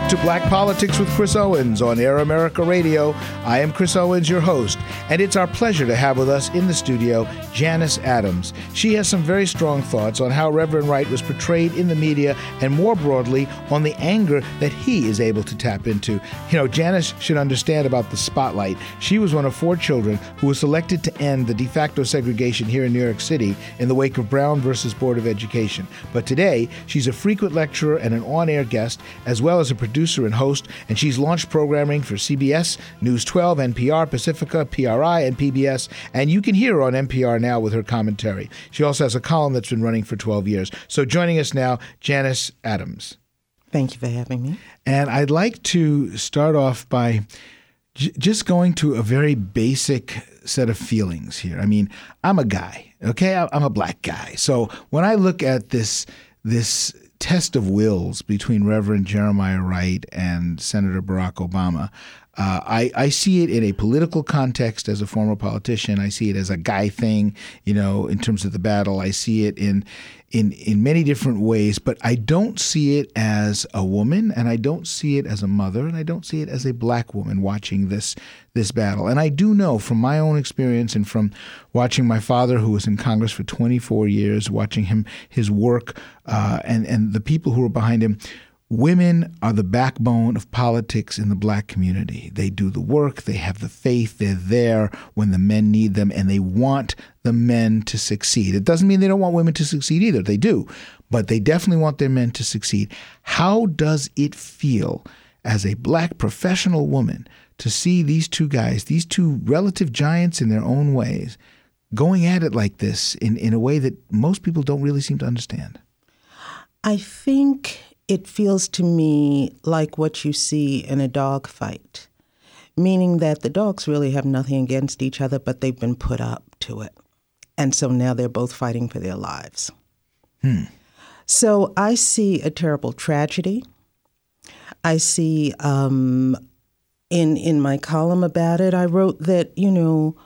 back to Black Politics with Chris Owens on Air America Radio. I am Chris Owens, your host, and it's our pleasure to have with us in the studio Janus Adams. She has some very strong thoughts on how Reverend Wright was portrayed in the media and more broadly on the anger that he is able to tap into. You know, Janus should understand about the spotlight. She was one of four children who was selected to end the de facto segregation here in New York City in the wake of Brown versus Board of Education. But today, she's a frequent lecturer and an on air guest, as well as a producer and host, and she's launched programming for CBS, News 12, NPR, Pacifica, PRI, and PBS. And you can hear her on NPR now with her commentary. She also has a column that's been running for 12 years. So joining us now, Janus Adams. Thank you for having me. And I'd like to start off by j- just going to a very basic set of feelings here. I mean, I'm a guy, okay? I'm a black guy. So when I look at this this test of wills between Reverend Jeremiah Wright and Senator Barack Obama. Uh, I, I see it in a political context as a former politician. I see it as a guy thing, you know, in terms of the battle. I see it in in in many different ways, but I don't see it as a woman, and I don't see it as a mother, and I don't see it as a black woman watching this this battle. And I do know from my own experience and from watching my father, who was in Congress for 24 years, watching him his work, uh, and and the people who were behind him Women are the backbone of politics in the black community. They do the work, they have the faith, they're there when the men need them, and they want the men to succeed. It doesn't mean they don't want women to succeed either, they do, but they definitely want their men to succeed. How does it feel as a black professional woman to see these two guys, these two relative giants in their own ways, going at it like this in, in a way that most people don't really seem to understand? I think it feels to me like what you see in a dog fight, meaning that the dogs really have nothing against each other, but they've been put up to it. And so now they're both fighting for their lives. Hmm. So I see a terrible tragedy. I see um, in in my column about it, I wrote that you know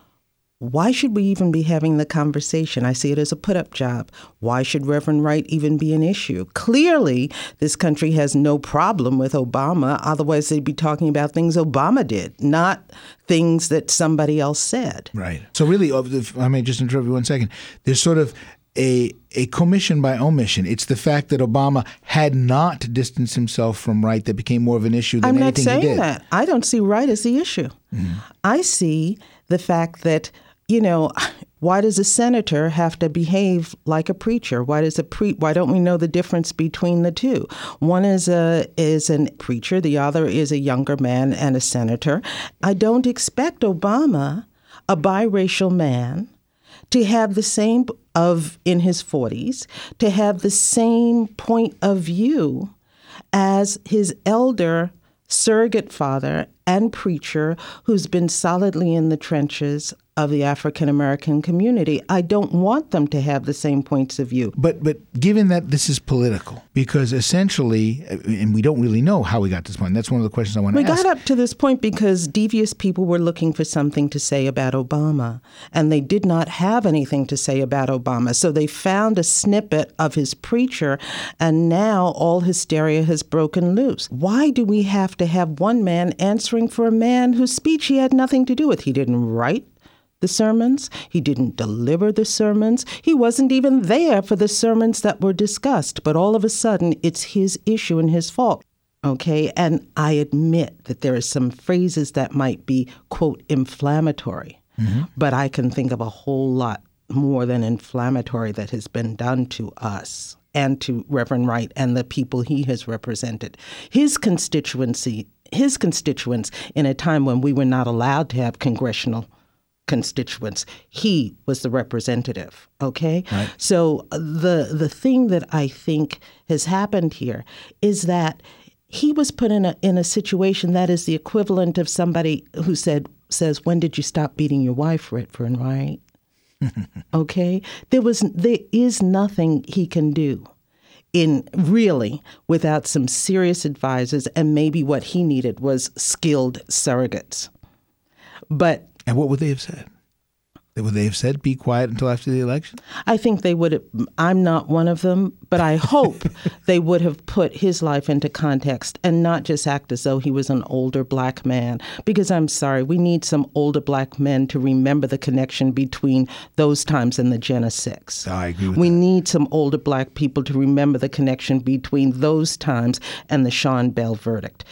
why should we even be having the conversation? I see it as a put up job. Why should Reverend Wright even be an issue? Clearly, this country has no problem with Obama. Otherwise, they'd be talking about things Obama did, not things that somebody else said. Right. So, really, I may just interrupt you one second. There's sort of a a commission by omission. It's the fact that Obama had not distanced himself from Wright that became more of an issue than I'm anything he did. I'm not saying that. I don't see Wright as the issue. Mm-hmm. I see the fact that you know, why does a senator have to behave like a preacher? Why does a pre why don't we know the difference between the two? One is a is a preacher, the other is a younger man and a senator. I don't expect Obama, a biracial man, to have the same of in his 40s, to have the same point of view as his elder surrogate father and preacher who's been solidly in the trenches of the African American community. I don't want them to have the same points of view. But but given that this is political, because essentially, uh, and we don't really know how we got to this point. That's one of the questions I want to ask. We got up to this point because devious people were looking for something to say about Obama, and they did not have anything to say about Obama. So they found a snippet of his preacher, and now all hysteria has broken loose. Why do we have to have one man for a man whose speech he had nothing to do with? He didn't write the sermons. He didn't deliver the sermons. He wasn't even there for the sermons that were discussed. But all of a sudden, it's his issue and his fault. Okay. And I admit that there are some phrases that might be, quote, inflammatory. Mm-hmm. But I can think of a whole lot more than inflammatory that has been done to us and to Reverend Wright and the people he has represented. His constituency, his constituents, in a time when we were not allowed to have congressional constituents. He was the representative. Okay, right. so uh, the the thing that I think has happened here is that he was put in a in a situation that is the equivalent of somebody who said says, "When did you stop beating your wife, Reverend?" Right? okay, there was there is nothing he can do in really without some serious advisors and maybe what he needed was skilled surrogates but and what would they have said? Would they have said be quiet until after the election? I think they would have. I'm not one of them, but I hope they would have put his life into context and not just act as though he was an older black man. Because I'm sorry, we need some older black men to remember the connection between those times and the Jena Six. I agree with we that. need some older black people to remember the connection between those times and the Sean Bell verdict.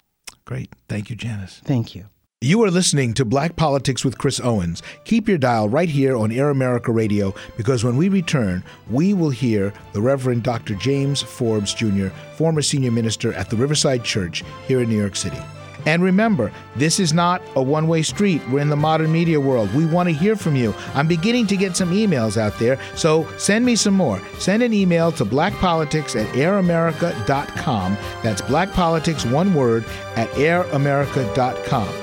Great. Thank you, Janus. Thank you. You are listening to Black Politics with Chris Owens. Keep your dial right here on Air America Radio because when we return, we will hear the Reverend Dr. James Forbes Jr., former senior minister at the Riverside Church here in New York City. And remember, this is not a one way street. We're in the modern media world. We want to hear from you. I'm beginning to get some emails out there, so send me some more. Send an email to blackpolitics at airamerica.com. That's blackpolitics, one word, at airamerica.com.